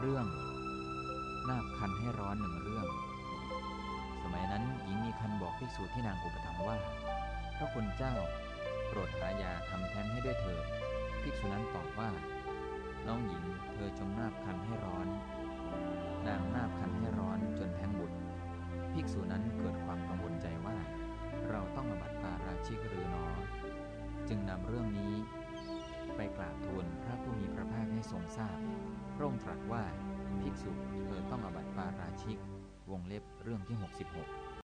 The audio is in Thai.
เรื่อง นาบคันให้ร้อนหนึ่งเรื่อง สมัยนั้นหญิงมีคันบอกภิกษุที่นางอุปถัมภ์ว่า พระคุณเจ้า โปรดหายาทำแท้งให้ด้วยเถิดภิกษุนั้นตอบว่า น้องหญิงเธอจงนาบคันให้ร้อน นางนาบคันให้ร้อนจนแท้งบุตร ภิกษุนั้นเกิดความกังวลใจว่า เราต้องอบัตปาราชิกหรือหนอ จึงนำเรื่องนี้ ไปกราบทูลพระผู้มีพระภาคให้ทรงทราบ ระองค์ตรัสว่า ภิกษุเธอต้องอบัติปาราชิก วงเล็บเรื่องที่ 66